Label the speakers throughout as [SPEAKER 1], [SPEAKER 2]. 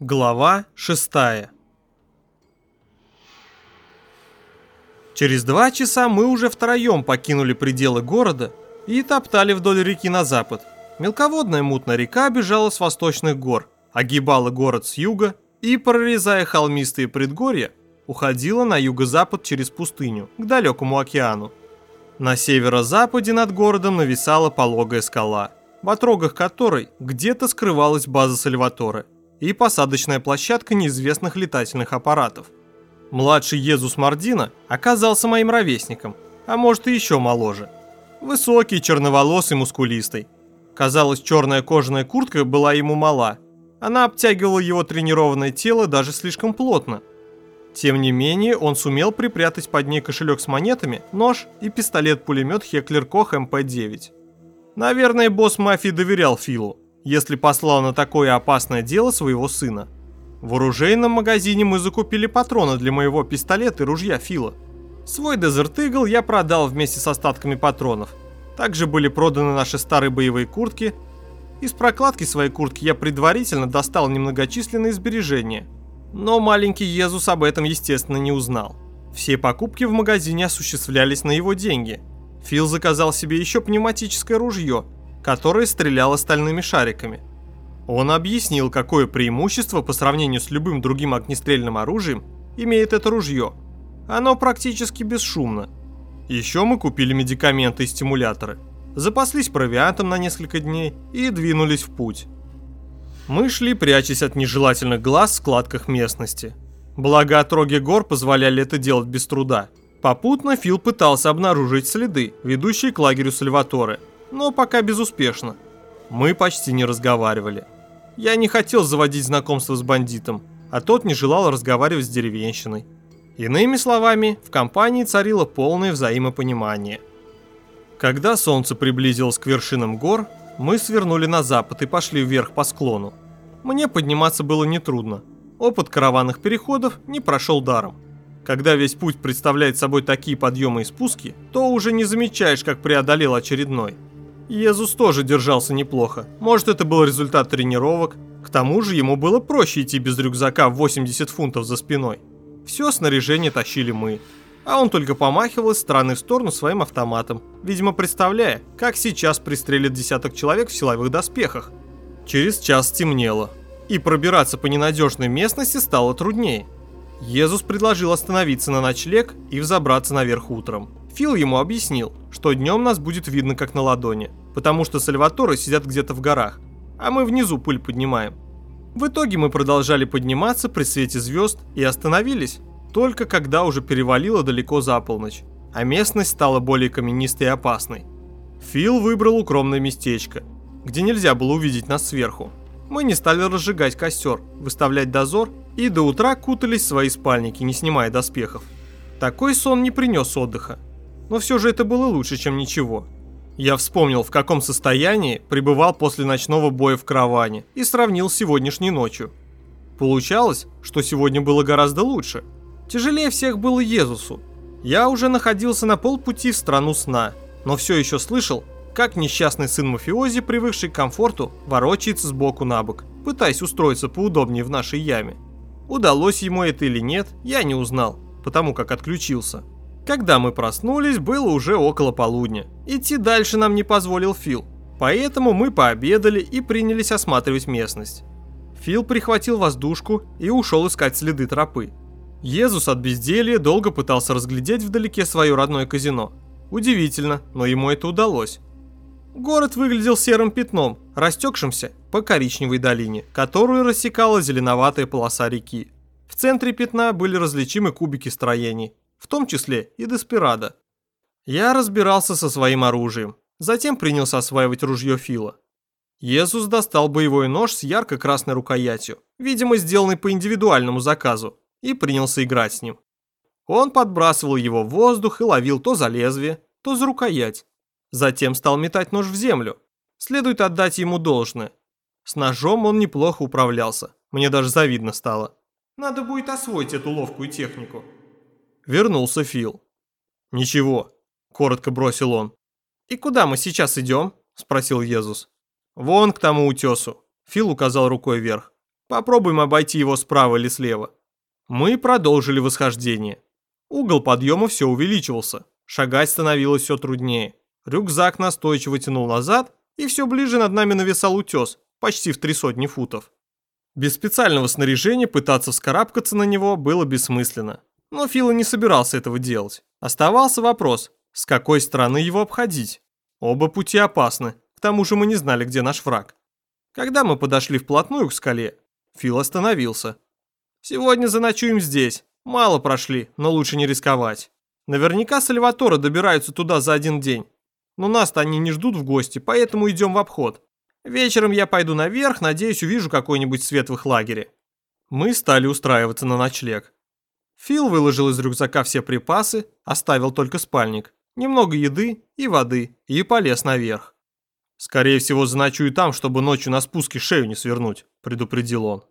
[SPEAKER 1] Глава 6 Через два часа мы уже втроем покинули пределы города и топтали вдоль реки на запад. Мелководная мутная река бежала с восточных гор, огибала город с юга и, прорезая холмистые предгорья, уходила на юго-запад через пустыню, к далекому океану. На северо-западе над городом нависала пологая скала, в отрогах которой где-то скрывалась база Сальваторе и посадочная площадка неизвестных летательных аппаратов. Младший Езус Мардина оказался моим ровесником, а может и еще моложе. Высокий, черноволосый, мускулистый. Казалось, черная кожаная куртка была ему мала. Она обтягивала его тренированное тело даже слишком плотно. Тем не менее, он сумел припрятать под ней кошелек с монетами, нож и пистолет-пулемет Хеклер Кох МП-9. Наверное, босс мафии доверял Филу, если послал на такое опасное дело своего сына. В оружейном магазине мы закупили патроны для моего пистолета и ружья Фила. Свой Desert Eagle я продал вместе с остатками патронов. Также были проданы наши старые боевые куртки. Из прокладки своей куртки я предварительно достал немногочисленные сбережения. Но маленький Езус об этом, естественно, не узнал. Все покупки в магазине осуществлялись на его деньги. Фил заказал себе еще пневматическое ружье, которое стреляло стальными шариками. Он объяснил, какое преимущество по сравнению с любым другим огнестрельным оружием имеет это ружье. Оно практически бесшумно. Еще мы купили медикаменты и стимуляторы, запаслись провиантом на несколько дней и двинулись в путь. Мы шли, прячась от нежелательных глаз в складках местности. Благо отроги гор позволяли это делать без труда. Попутно Фил пытался обнаружить следы, ведущие к лагерю Сальваторе – но пока безуспешно. Мы почти не разговаривали. Я не хотел заводить знакомство с бандитом, а тот не желал разговаривать с деревенщиной. Иными словами, в компании царило полное взаимопонимание. Когда солнце приблизилось к вершинам гор, мы свернули на запад и пошли вверх по склону. Мне подниматься было нетрудно. Опыт караванных переходов не прошел даром. Когда весь путь представляет собой такие подъемы и спуски, то уже не замечаешь, как преодолел очередной. Езус тоже держался неплохо. Может, это был результат тренировок. К тому же ему было проще идти без рюкзака в 80 фунтов за спиной. Все снаряжение тащили мы. А он только помахивал из стороны в сторону своим автоматом, видимо представляя, как сейчас пристрелят десяток человек в силовых доспехах. Через час темнело, и пробираться по ненадежной местности стало труднее. Езус предложил остановиться на ночлег и взобраться наверх утром. Фил ему объяснил, что днем нас будет видно как на ладони, потому что Сальваторы сидят где-то в горах, а мы внизу пыль поднимаем. В итоге мы продолжали подниматься при свете звезд и остановились, только когда уже перевалило далеко за полночь, а местность стала более каменистой и опасной. Фил выбрал укромное местечко, где нельзя было увидеть нас сверху. Мы не стали разжигать костер, выставлять дозор и до утра кутались в свои спальники, не снимая доспехов. Такой сон не принес отдыха, но все же это было лучше, чем ничего. Я вспомнил, в каком состоянии пребывал после ночного боя в караване и сравнил с сегодняшней ночью. Получалось, что сегодня было гораздо лучше. Тяжелее всех было Езусу. Я уже находился на полпути в страну сна, но все еще слышал, как несчастный сын мафиози, привыкший к комфорту, ворочается сбоку на бок, пытаясь устроиться поудобнее в нашей яме. Удалось ему это или нет, я не узнал, потому как отключился. Когда мы проснулись, было уже около полудня. Идти дальше нам не позволил Фил, поэтому мы пообедали и принялись осматривать местность. Фил прихватил воздушку и ушел искать следы тропы. Езус от безделья долго пытался разглядеть вдалеке свое родное казино. Удивительно, но ему это удалось. Город выглядел серым пятном, растекшимся по коричневой долине, которую рассекала зеленоватая полоса реки. В центре пятна были различимы кубики строений, в том числе и Деспирадо. Я разбирался со своим оружием, затем принялся осваивать ружье Фила. Иисус достал боевой нож с ярко-красной рукоятью, видимо, сделанный по индивидуальному заказу, и принялся играть с ним. Он подбрасывал его в воздух и ловил то за лезвие, то за рукоять. Затем стал метать нож в землю. Следует отдать ему должное. С ножом он неплохо управлялся, мне даже завидно стало. Надо будет освоить эту ловкую технику. Вернулся Фил. «Ничего», — коротко бросил он. «И куда мы сейчас идем?» — спросил Езус. «Вон к тому утесу», — Фил указал рукой вверх. Попробуем обойти его справа или слева. Мы продолжили восхождение. Угол подъема все увеличивался. Шагать становилось все труднее. Рюкзак настойчиво тянул назад, и все ближе над нами нависал утес, почти в три сотни футов. Без специального снаряжения пытаться вскарабкаться на него было бессмысленно. Но Фила не собирался этого делать. Оставался вопрос, с какой стороны его обходить. Оба пути опасны, к тому же мы не знали, где наш враг. Когда мы подошли вплотную к скале, Фил остановился. «Сегодня заночуем здесь. Мало прошли, но лучше не рисковать. Наверняка Сальваторы добираются туда за один день. Но нас-то они не ждут в гости, поэтому идем в обход. Вечером я пойду наверх, надеюсь, увижу какой-нибудь свет в их лагере». Мы стали устраиваться на ночлег. Фил выложил из рюкзака все припасы, оставил только спальник, немного еды и воды и полез наверх. «Скорее всего, заночую там, чтобы ночью на спуске шею не свернуть», – предупредил он.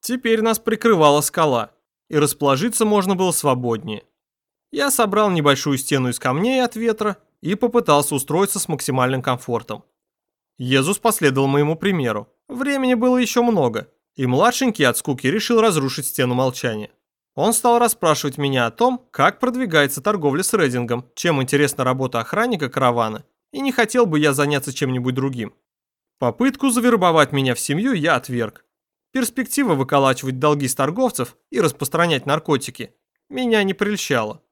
[SPEAKER 1] Теперь нас прикрывала скала, и расположиться можно было свободнее. Я собрал небольшую стену из камней от ветра и попытался устроиться с максимальным комфортом. Езус последовал моему примеру. Времени было еще много, и младшенький от скуки решил разрушить стену молчания. Он стал расспрашивать меня о том, как продвигается торговля с рейдингом, чем интересна работа охранника каравана, и не хотел бы я заняться чем-нибудь другим. Попытку завербовать меня в семью я отверг. Перспектива выколачивать долги с торговцев и распространять наркотики меня не прельщала.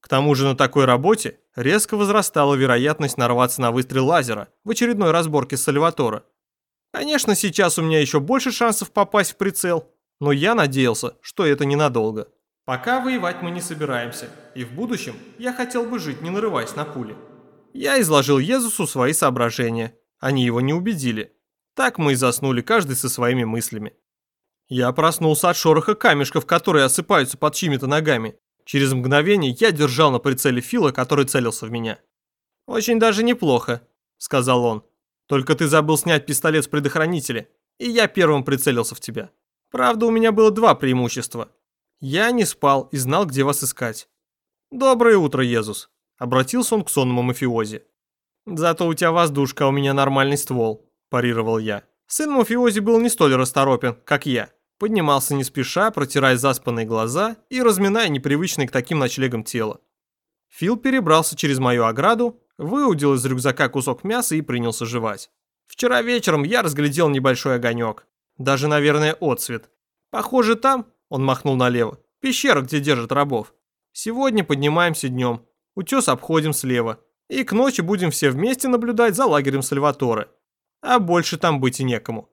[SPEAKER 1] К тому же на такой работе резко возрастала вероятность нарваться на выстрел лазера в очередной разборке с Сальватора. Конечно, сейчас у меня еще больше шансов попасть в прицел, но я надеялся, что это ненадолго. Пока воевать мы не собираемся, и в будущем я хотел бы жить, не нарываясь на пули. Я изложил Езусу свои соображения, они его не убедили. Так мы и заснули, каждый со своими мыслями. Я проснулся от шороха камешков, которые осыпаются под чьими-то ногами. Через мгновение я держал на прицеле Фила, который целился в меня. «Очень даже неплохо», — сказал он. «Только ты забыл снять пистолет с предохранителя, и я первым прицелился в тебя». Правда, у меня было два преимущества. Я не спал и знал, где вас искать. «Доброе утро, Езус», — обратился он к сонному мафиози. «Зато у тебя воздушка, а у меня нормальный ствол», – парировал я. Сын мафиози был не столь расторопен, как я. Поднимался не спеша, протирая заспанные глаза и разминая непривычное к таким ночлегам тело. Фил перебрался через мою ограду, выудил из рюкзака кусок мяса и принялся жевать. Вчера вечером я разглядел небольшой огонек. Даже, наверное, отцвет. Похоже, там, он махнул налево, пещера, где держат рабов. Сегодня поднимаемся днем, утес обходим слева. И к ночи будем все вместе наблюдать за лагерем Сальваторе. А больше там быть и некому.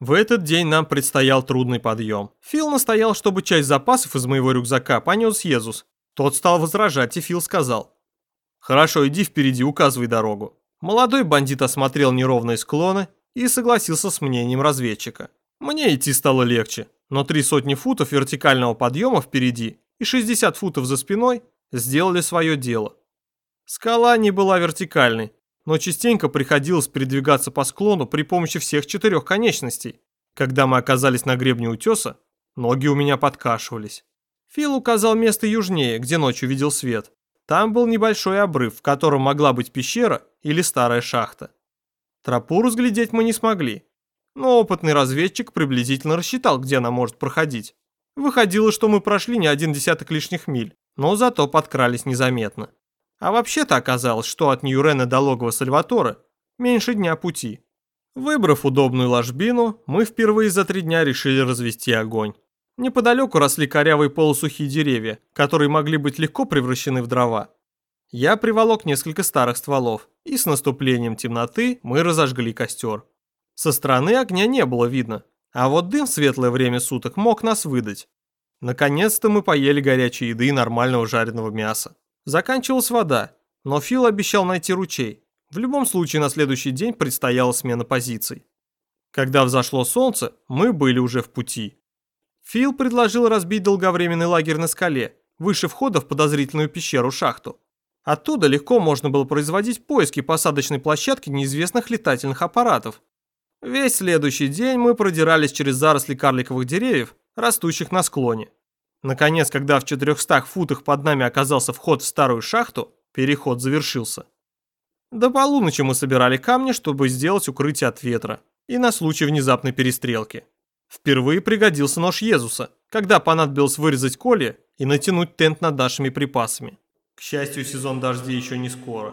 [SPEAKER 1] В этот день нам предстоял трудный подъем. Фил настоял, чтобы часть запасов из моего рюкзака понес Езус. Тот стал возражать, и Фил сказал. «Хорошо, иди впереди, указывай дорогу». Молодой бандит осмотрел неровные склоны и согласился с мнением разведчика. Мне идти стало легче, но три сотни футов вертикального подъема впереди и 60 футов за спиной сделали свое дело. Скала не была вертикальной, но частенько приходилось передвигаться по склону при помощи всех четырех конечностей. Когда мы оказались на гребне утеса, ноги у меня подкашивались. Фил указал место южнее, где ночью видел свет. Там был небольшой обрыв, в котором могла быть пещера или старая шахта. Тропу разглядеть мы не смогли, но опытный разведчик приблизительно рассчитал, где она может проходить. Выходило, что мы прошли не один десяток лишних миль, но зато подкрались незаметно. А вообще-то оказалось, что от Ньюрена до логова Сальватора меньше дня пути. Выбрав удобную ложбину, мы впервые за три дня решили развести огонь. Неподалеку росли корявые полусухие деревья, которые могли быть легко превращены в дрова. Я приволок несколько старых стволов, и с наступлением темноты мы разожгли костер. Со стороны огня не было видно, а вот дым в светлое время суток мог нас выдать. Наконец-то мы поели горячей еды и нормального жареного мяса. Заканчивалась вода, но Фил обещал найти ручей. В любом случае на следующий день предстояла смена позиций. Когда взошло солнце, мы были уже в пути. Фил предложил разбить долговременный лагерь на скале, выше входа в подозрительную пещеру-шахту. Оттуда легко можно было производить поиски посадочной площадки неизвестных летательных аппаратов. Весь следующий день мы продирались через заросли карликовых деревьев, растущих на склоне. Наконец, когда в 400 футах под нами оказался вход в старую шахту, переход завершился. До полуночи мы собирали камни, чтобы сделать укрытие от ветра и на случай внезапной перестрелки. Впервые пригодился нож Езуса, когда понадобилось вырезать коле и натянуть тент над нашими припасами. К счастью, сезон дождей еще не скоро.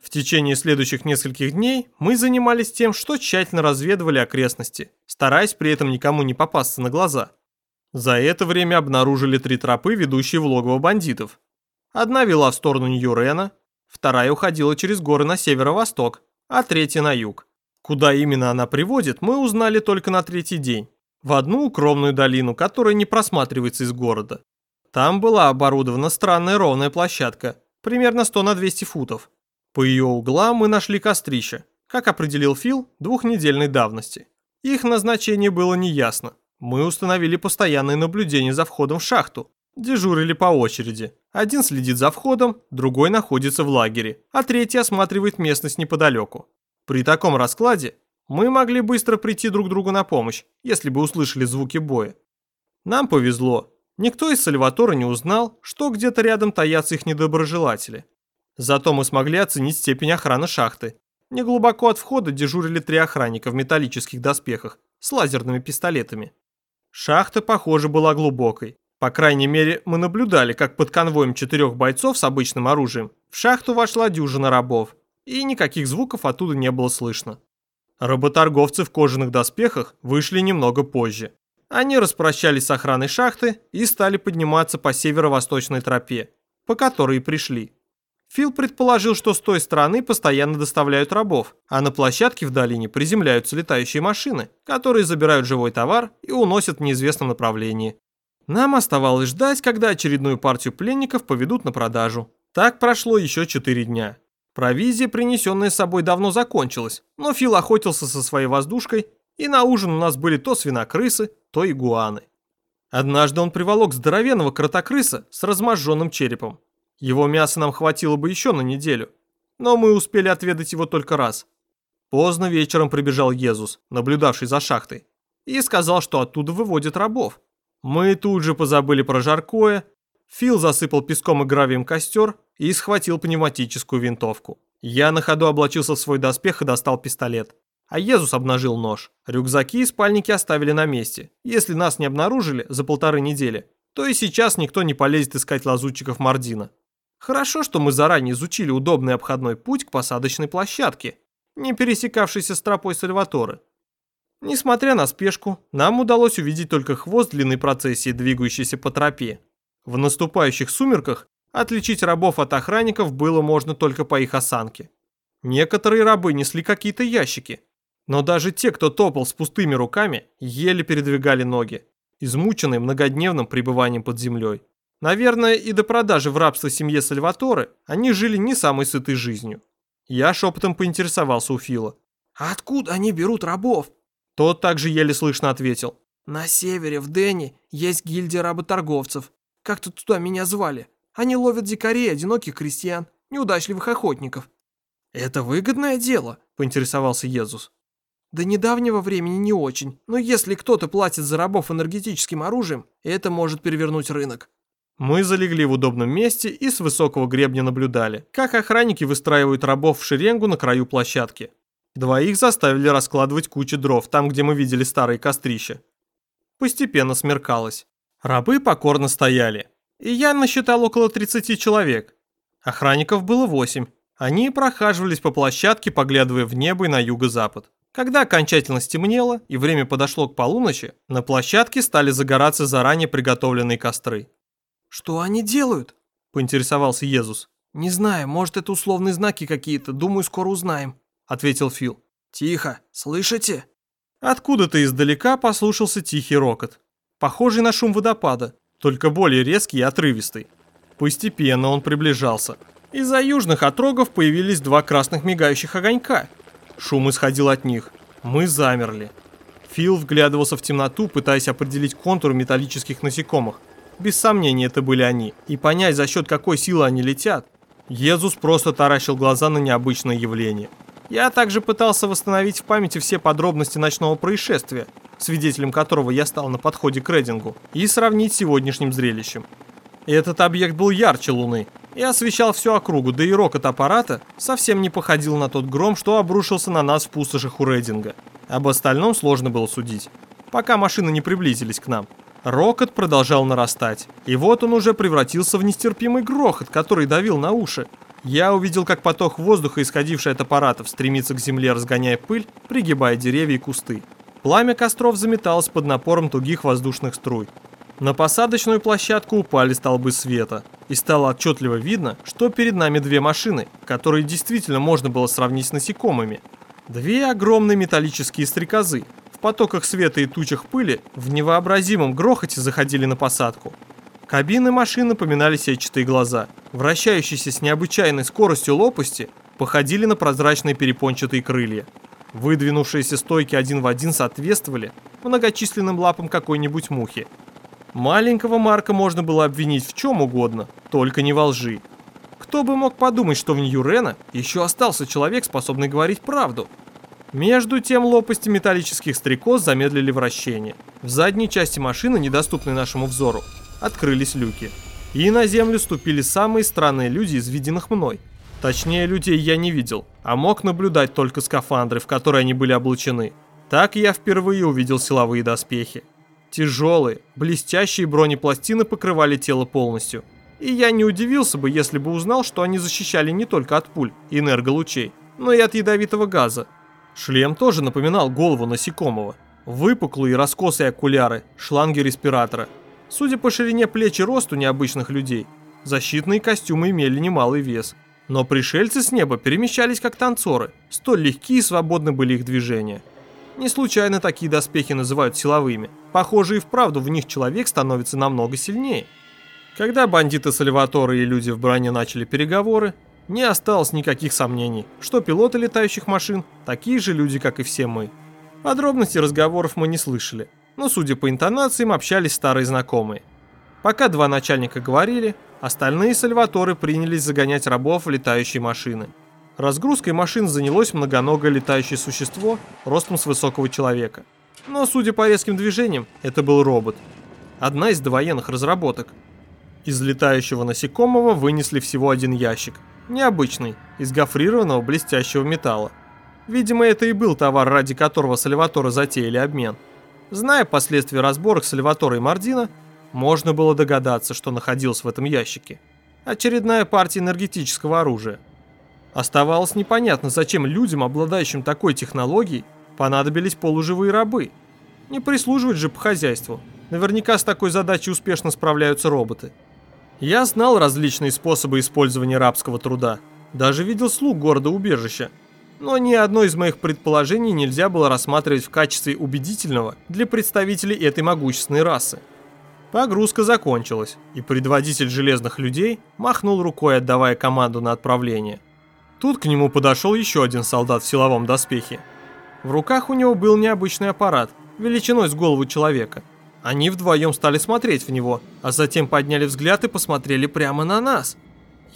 [SPEAKER 1] В течение следующих нескольких дней мы занимались тем, что тщательно разведывали окрестности, стараясь при этом никому не попасться на глаза. За это время обнаружили три тропы, ведущие в логово бандитов. Одна вела в сторону Нью-Рена, вторая уходила через горы на северо-восток, а третья на юг. Куда именно она приводит, мы узнали только на третий день. В одну укромную долину, которая не просматривается из города. Там была оборудована странная ровная площадка, примерно 100 на 200 футов. По ее углам мы нашли кострище, как определил Фил, двухнедельной давности. Их назначение было неясно. Мы установили постоянное наблюдение за входом в шахту. Дежурили по очереди. Один следит за входом, другой находится в лагере, а третий осматривает местность неподалеку. При таком раскладе мы могли быстро прийти друг другу на помощь, если бы услышали звуки боя. Нам повезло. Никто из Сальватора не узнал, что где-то рядом таятся их недоброжелатели. Зато мы смогли оценить степень охраны шахты. Неглубоко от входа дежурили три охранника в металлических доспехах с лазерными пистолетами. Шахта, похоже, была глубокой. По крайней мере, мы наблюдали, как под конвоем четырех бойцов с обычным оружием в шахту вошла дюжина рабов, и никаких звуков оттуда не было слышно. Работорговцы в кожаных доспехах вышли немного позже. Они распрощались с охраной шахты и стали подниматься по северо-восточной тропе, по которой и пришли. Фил предположил, что с той стороны постоянно доставляют рабов, а на площадке в долине приземляются летающие машины, которые забирают живой товар и уносят в неизвестном направлении. Нам оставалось ждать, когда очередную партию пленников поведут на продажу. Так прошло еще 4 дня. Провизия, принесенная с собой, давно закончилась, но Фил охотился со своей воздушкой, и на ужин у нас были то свинокрысы, то игуаны. Однажды он приволок здоровенного кротокрыса с разможженным черепом. Его мяса нам хватило бы еще на неделю, но мы успели отведать его только раз. Поздно вечером прибежал Езус, наблюдавший за шахтой, и сказал, что оттуда выводят рабов. Мы тут же позабыли про жаркое, Фил засыпал песком и гравием костер и схватил пневматическую винтовку. Я на ходу облачился в свой доспех и достал пистолет. А Езус обнажил нож. Рюкзаки и спальники оставили на месте. Если нас не обнаружили за полторы недели, то и сейчас никто не полезет искать лазутчиков Мардина. Хорошо, что мы заранее изучили удобный обходной путь к посадочной площадке, не пересекавшейся с тропой Сальваторы. Несмотря на спешку, нам удалось увидеть только хвост длинной процессии, двигающейся по тропе. В наступающих сумерках отличить рабов от охранников было можно только по их осанке. Некоторые рабы несли какие-то ящики, но даже те, кто топал с пустыми руками, еле передвигали ноги, измученные многодневным пребыванием под землей. Наверное, и до продажи в рабство семье Сальваторы они жили не самой сытой жизнью. Я шепотом поинтересовался у Фила. «А откуда они берут рабов?» Тот также еле слышно ответил. «На севере, в Дени, есть гильдия работорговцев. Как-то туда меня звали. Они ловят дикарей, одиноких крестьян, неудачливых охотников». «Это выгодное дело?» – поинтересовался Езус. «До недавнего времени не очень, но если кто-то платит за рабов энергетическим оружием, это может перевернуть рынок. Мы залегли в удобном месте и с высокого гребня наблюдали, как охранники выстраивают рабов в шеренгу на краю площадки. Двоих заставили раскладывать кучи дров там, где мы видели старые кострища. Постепенно смеркалось. Рабы покорно стояли. И я насчитал около 30 человек. Охранников было 8. Они прохаживались по площадке, поглядывая в небо и на юго-запад. Когда окончательно стемнело и время подошло к полуночи, на площадке стали загораться заранее приготовленные костры. «Что они делают?» – поинтересовался Езус. «Не знаю, может, это условные знаки какие-то, думаю, скоро узнаем», – ответил Фил. «Тихо, слышите?» Откуда-то издалека послушался тихий рокот, похожий на шум водопада, только более резкий и отрывистый. Постепенно он приближался. Из-за южных отрогов появились два красных мигающих огонька. Шум исходил от них. Мы замерли. Фил вглядывался в темноту, пытаясь определить контур металлических насекомых – без сомнения, это были они. И понять, за счет какой силы они летят. Езус просто таращил глаза на необычное явление. Я также пытался восстановить в памяти все подробности ночного происшествия, свидетелем которого я стал на подходе к Рейдингу, и сравнить с сегодняшним зрелищем. Этот объект был ярче Луны и освещал всю округу, да и рокот аппарата совсем не походил на тот гром, что обрушился на нас в пустошах у Рейдинга. Об остальном сложно было судить. пока машины не приблизились к нам. Рокот продолжал нарастать, и вот он уже превратился в нестерпимый грохот, который давил на уши. Я увидел, как поток воздуха, исходивший от аппаратов, стремится к земле, разгоняя пыль, пригибая деревья и кусты. Пламя костров заметалось под напором тугих воздушных струй. На посадочную площадку упали столбы света, и стало отчетливо видно, что перед нами две машины, которые действительно можно было сравнить с насекомыми. Две огромные металлические стрекозы, в потоках света и тучах пыли, в невообразимом грохоте заходили на посадку. Кабины машин напоминали сетчатые глаза, вращающиеся с необычайной скоростью лопасти, походили на прозрачные перепончатые крылья. Выдвинувшиеся стойки один в один соответствовали многочисленным лапам какой-нибудь мухи, Маленького Марка можно было обвинить в чем угодно, только не во лжи. Кто бы мог подумать, что в Нью-Рена еще остался человек, способный говорить правду? Между тем лопасти металлических стрекоз замедлили вращение. В задней части машины, недоступной нашему взору, открылись люки. И на землю ступили самые странные люди из виденных мной. Точнее, людей я не видел, а мог наблюдать только скафандры, в которые они были облачены. Так я впервые увидел силовые доспехи. Тяжелые, блестящие бронепластины покрывали тело полностью. И я не удивился бы, если бы узнал, что они защищали не только от пуль и энерголучей, но и от ядовитого газа. Шлем тоже напоминал голову насекомого. Выпуклые раскосые окуляры, шланги респиратора. Судя по ширине плеч и росту необычных людей, защитные костюмы имели немалый вес. Но пришельцы с неба перемещались как танцоры, столь легкие и свободны были их движения. Не случайно такие доспехи называют силовыми. Похоже, и вправду в них человек становится намного сильнее. Когда бандиты Сальваторы и люди в броне начали переговоры, не осталось никаких сомнений, что пилоты летающих машин такие же люди, как и все мы. Подробностей разговоров мы не слышали, но, судя по интонациям, общались старые знакомые. Пока два начальника говорили, остальные Сальваторы принялись загонять рабов в летающие машины – Разгрузкой машин занялось многоногое летающее существо ростом с высокого человека. Но, судя по резким движениям, это был робот. Одна из довоенных разработок. Из летающего насекомого вынесли всего один ящик. Необычный, из гофрированного блестящего металла. Видимо, это и был товар, ради которого Сальваторы затеяли обмен. Зная последствия разборок Сальватора и Мардина, можно было догадаться, что находилось в этом ящике. Очередная партия энергетического оружия – Оставалось непонятно, зачем людям, обладающим такой технологией, понадобились полуживые рабы. Не прислуживать же по хозяйству. Наверняка с такой задачей успешно справляются роботы. Я знал различные способы использования рабского труда. Даже видел слуг города-убежища. Но ни одно из моих предположений нельзя было рассматривать в качестве убедительного для представителей этой могущественной расы. Погрузка закончилась, и предводитель железных людей махнул рукой, отдавая команду на отправление – Тут к нему подошел еще один солдат в силовом доспехе. В руках у него был необычный аппарат, величиной с голову человека. Они вдвоем стали смотреть в него, а затем подняли взгляд и посмотрели прямо на нас.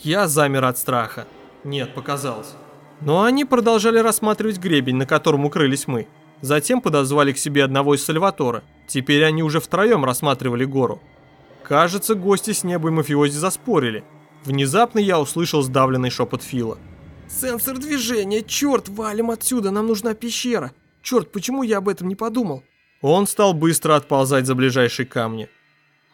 [SPEAKER 1] Я замер от страха. Нет, показалось. Но они продолжали рассматривать гребень, на котором укрылись мы. Затем подозвали к себе одного из Сальватора. Теперь они уже втроем рассматривали гору. Кажется, гости с неба и мафиози заспорили. Внезапно я услышал сдавленный шепот Фила.
[SPEAKER 2] Сенсор движения, черт, валим отсюда, нам нужна пещера. Черт, почему я об этом не подумал?
[SPEAKER 1] Он стал быстро отползать за ближайшие камни.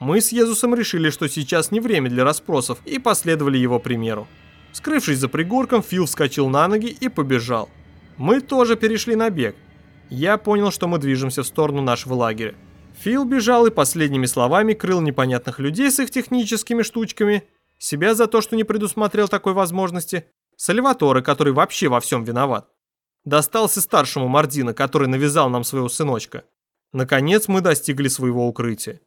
[SPEAKER 1] Мы с Езусом решили, что сейчас не время для расспросов, и последовали его примеру. Скрывшись за пригорком, Фил вскочил на ноги и побежал. Мы тоже перешли на бег. Я понял, что мы движемся в сторону нашего лагеря. Фил бежал и последними словами крыл непонятных людей с их техническими штучками, себя за то, что не предусмотрел такой возможности, Сальваторе, который вообще во всем виноват. Достался старшему Мардина, который навязал нам своего сыночка. Наконец мы достигли своего укрытия.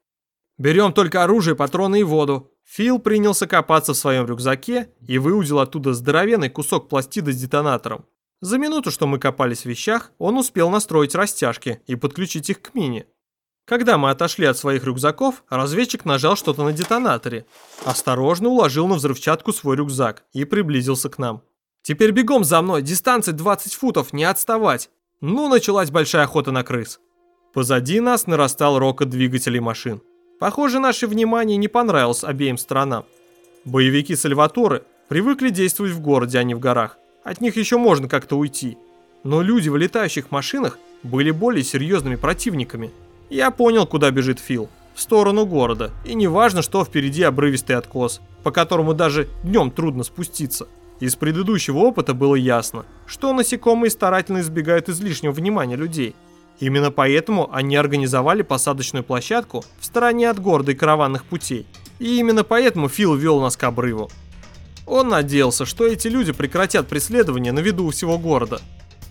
[SPEAKER 1] Берем только оружие, патроны и воду. Фил принялся копаться в своем рюкзаке и выудил оттуда здоровенный кусок пластида с детонатором. За минуту, что мы копались в вещах, он успел настроить растяжки и подключить их к мине. Когда мы отошли от своих рюкзаков, разведчик нажал что-то на детонаторе. Осторожно уложил на взрывчатку свой рюкзак и приблизился к нам. Теперь бегом за мной, дистанция 20 футов, не отставать. Ну, началась большая охота на крыс. Позади нас нарастал рокот двигателей машин. Похоже, наше внимание не понравилось обеим сторонам. Боевики Сальваторы привыкли действовать в городе, а не в горах. От них еще можно как-то уйти. Но люди в летающих машинах были более серьезными противниками. Я понял, куда бежит Фил. В сторону города. И неважно, что впереди обрывистый откос, по которому даже днем трудно спуститься. Из предыдущего опыта было ясно, что насекомые старательно избегают излишнего внимания людей. Именно поэтому они организовали посадочную площадку в стороне от города и караванных путей. И именно поэтому Фил вел нас к обрыву. Он надеялся, что эти люди прекратят преследование на виду у всего города.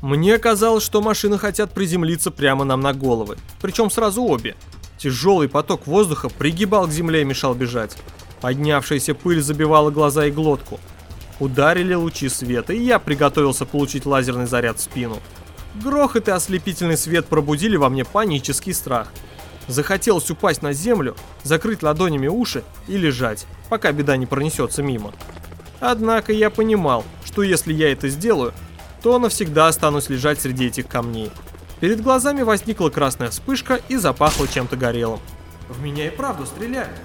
[SPEAKER 1] Мне казалось, что машины хотят приземлиться прямо нам на головы, причем сразу обе. Тяжелый поток воздуха пригибал к земле и мешал бежать. Поднявшаяся пыль забивала глаза и глотку. Ударили лучи света, и я приготовился получить лазерный заряд в спину. Грохот и ослепительный свет пробудили во мне панический страх. Захотелось упасть на землю, закрыть ладонями уши и лежать, пока беда не пронесется мимо. Однако я понимал, что если я это сделаю, то навсегда останусь лежать среди этих камней. Перед глазами возникла красная вспышка и запахло чем-то горелым. В меня и правду стреляют.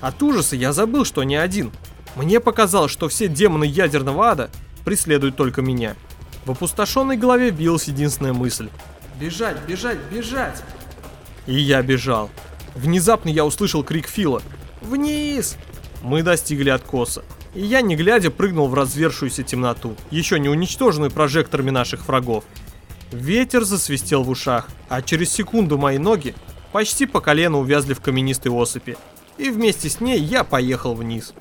[SPEAKER 1] От ужаса я забыл, что не один. Мне показалось, что все демоны ядерного ада преследуют только меня. В опустошенной голове билась единственная мысль.
[SPEAKER 2] Бежать, бежать, бежать!
[SPEAKER 1] И я бежал. Внезапно я услышал крик Фила.
[SPEAKER 2] Вниз!
[SPEAKER 1] Мы достигли откоса. И я, не глядя, прыгнул в развершуюся темноту, еще не уничтоженную прожекторами наших врагов. Ветер засвистел в ушах, а через секунду мои ноги почти по колено увязли в каменистой осыпи. И вместе с ней я поехал вниз.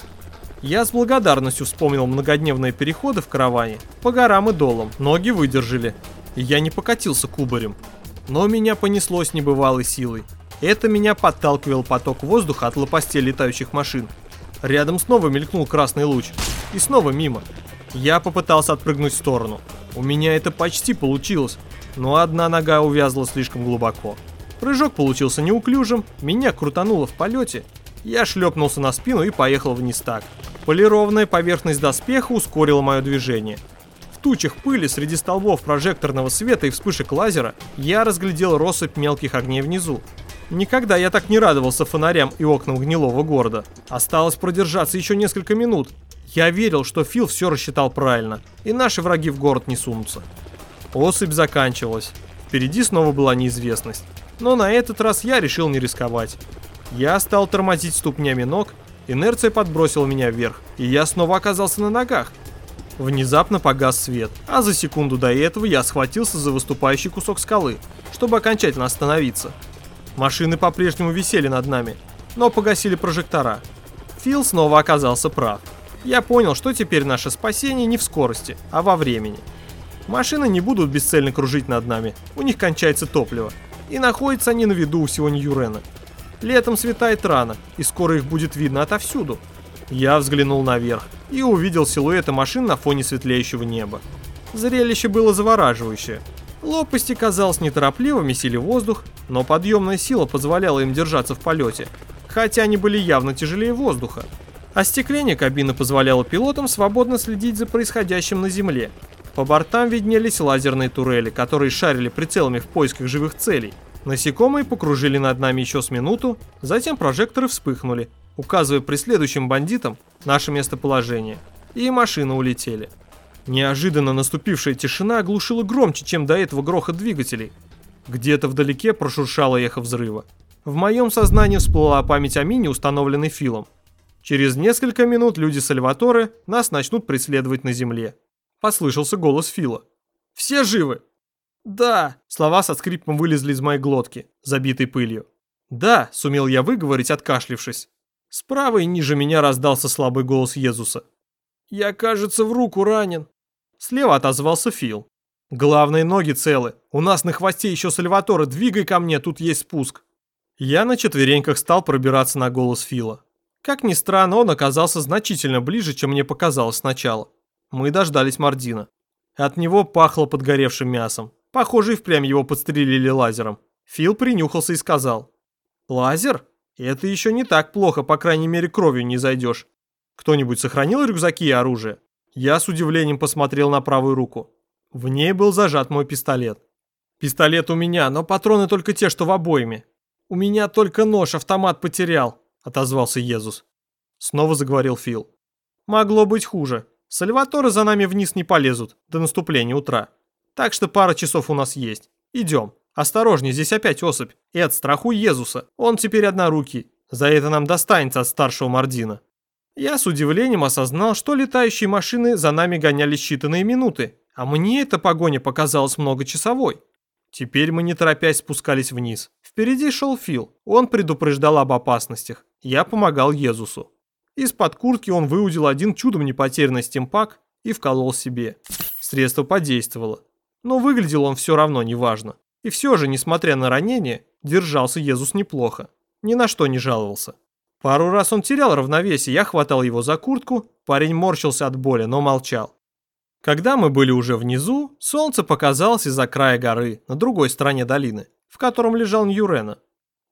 [SPEAKER 1] Я с благодарностью вспомнил многодневные переходы в караване по горам и долам. Ноги выдержали, и я не покатился кубарем. Но меня понесло с небывалой силой. Это меня подталкивал поток воздуха от лопастей летающих машин. Рядом снова мелькнул красный луч. И снова мимо. Я попытался отпрыгнуть в сторону. У меня это почти получилось, но одна нога увязла слишком глубоко. Прыжок получился неуклюжим, меня крутануло в полете. Я шлепнулся на спину и поехал вниз так. Полированная поверхность доспеха ускорила мое движение. В тучах пыли среди столбов прожекторного света и вспышек лазера я разглядел россыпь мелких огней внизу. Никогда я так не радовался фонарям и окнам гнилого города. Осталось продержаться еще несколько минут. Я верил, что Фил все рассчитал правильно, и наши враги в город не сунутся. Осыпь заканчивалась. Впереди снова была неизвестность. Но на этот раз я решил не рисковать. Я стал тормозить ступнями ног, инерция подбросила меня вверх, и я снова оказался на ногах. Внезапно погас свет, а за секунду до этого я схватился за выступающий кусок скалы, чтобы окончательно остановиться. Машины по-прежнему висели над нами, но погасили прожектора. Фил снова оказался прав. Я понял, что теперь наше спасение не в скорости, а во времени. Машины не будут бесцельно кружить над нами, у них кончается топливо. И находятся они на виду у всего Ньюрена. Летом светает рано, и скоро их будет видно отовсюду. Я взглянул наверх и увидел силуэты машин на фоне светлеющего неба. Зрелище было завораживающее. Лопасти, казалось, неторопливо месили воздух, но подъемная сила позволяла им держаться в полете, хотя они были явно тяжелее воздуха. Остекление кабины позволяло пилотам свободно следить за происходящим на земле. По бортам виднелись лазерные турели, которые шарили прицелами в поисках живых целей. Насекомые покружили над нами еще с минуту, затем прожекторы вспыхнули, указывая преследующим бандитам наше местоположение, и машины улетели. Неожиданно наступившая тишина оглушила громче, чем до этого грохот двигателей. Где-то вдалеке прошуршало эхо взрыва. В моем сознании всплыла память о мине, установленной Филом. Через несколько минут люди Сальваторе нас начнут преследовать на земле. Послышался голос Фила. «Все живы?» «Да!» Слова со скрипом вылезли из моей глотки, забитой пылью. «Да!» — сумел я выговорить, откашлившись. Справа и ниже меня раздался слабый голос Езуса. «Я, кажется, в руку ранен». Слева отозвался Фил. «Главные ноги целы. У нас на хвосте еще Сальваторе. Двигай ко мне, тут есть спуск». Я на четвереньках стал пробираться на голос Фила. Как ни странно, он оказался значительно ближе, чем мне показалось сначала. Мы дождались Мардина. От него пахло подгоревшим мясом. Похоже, и впрямь его подстрелили лазером. Фил принюхался и сказал. «Лазер? Это еще не так плохо, по крайней мере кровью не зайдешь. Кто-нибудь сохранил рюкзаки и оружие?» Я с удивлением посмотрел на правую руку. В ней был зажат мой пистолет. «Пистолет у меня, но патроны только те, что в обойме. У меня только нож, автомат потерял», — отозвался Езус. Снова заговорил Фил. «Могло быть хуже. Сальваторы за нами вниз не полезут до наступления утра. Так что пара часов у нас есть. Идем, Осторожней, здесь опять особь. Эд, страхуй Езуса. Он теперь однорукий. За это нам достанется от старшего Мардина. Я с удивлением осознал, что летающие машины за нами гоняли считанные минуты, а мне эта погоня показалась многочасовой. Теперь мы не торопясь спускались вниз. Впереди шел Фил. Он предупреждал об опасностях. Я помогал Езусу. Из-под куртки он выудил один чудом не потерянный стимпак и вколол себе. Средство подействовало. Но выглядел он все равно неважно. И все же, несмотря на ранение, держался Езус неплохо. Ни на что не жаловался. Пару раз он терял равновесие, я хватал его за куртку, парень морщился от боли, но молчал. Когда мы были уже внизу, солнце показалось из-за края горы, на другой стороне долины, в котором лежал Ньюрена.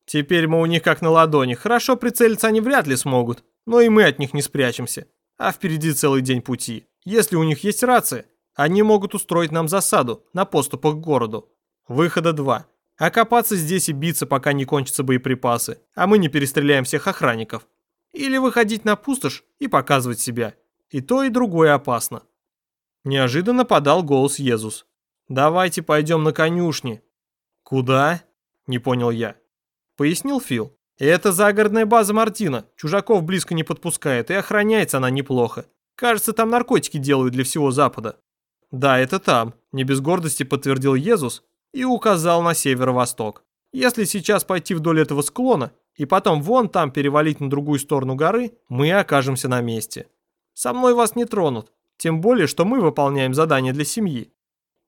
[SPEAKER 1] Теперь мы у них как на ладони, хорошо прицелиться они вряд ли смогут, но и мы от них не спрячемся. А впереди целый день пути. Если у них есть рация, они могут устроить нам засаду на поступах к городу. Выхода два. Окопаться здесь и биться, пока не кончатся боеприпасы, а мы не перестреляем всех охранников. Или выходить на пустошь и показывать себя. И то, и другое опасно. Неожиданно подал голос Езус. «Давайте пойдем на конюшни». «Куда?» – не понял я. Пояснил Фил. «Это загородная база Мартина. Чужаков близко не подпускает, и охраняется она неплохо. Кажется, там наркотики делают для всего Запада». «Да, это там», – не без гордости подтвердил Езус, и указал на северо-восток. Если сейчас пойти вдоль этого склона и потом вон там перевалить на другую сторону горы, мы окажемся на месте. Со мной вас не тронут, тем более, что мы выполняем задание для семьи.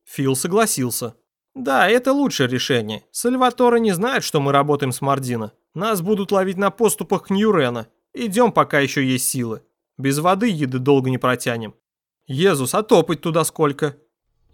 [SPEAKER 1] Фил согласился. Да, это лучшее решение. Сальваторе не знает, что мы работаем с Мардино. Нас будут ловить на поступах к Ньюрена. Идем, пока еще есть силы. Без воды еды долго не протянем. Езус, а топать туда сколько?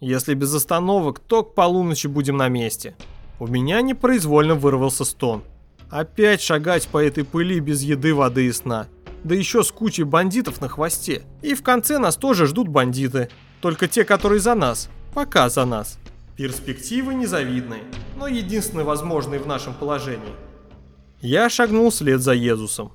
[SPEAKER 1] Если без остановок, то к полуночи будем на месте. У меня непроизвольно вырвался стон. Опять шагать по этой пыли без еды, воды и сна. Да еще с кучей бандитов на хвосте. И в конце нас тоже ждут бандиты. Только те, которые за нас. Пока за нас. Перспективы незавидные, но единственные возможные в нашем положении. Я шагнул вслед за Езусом.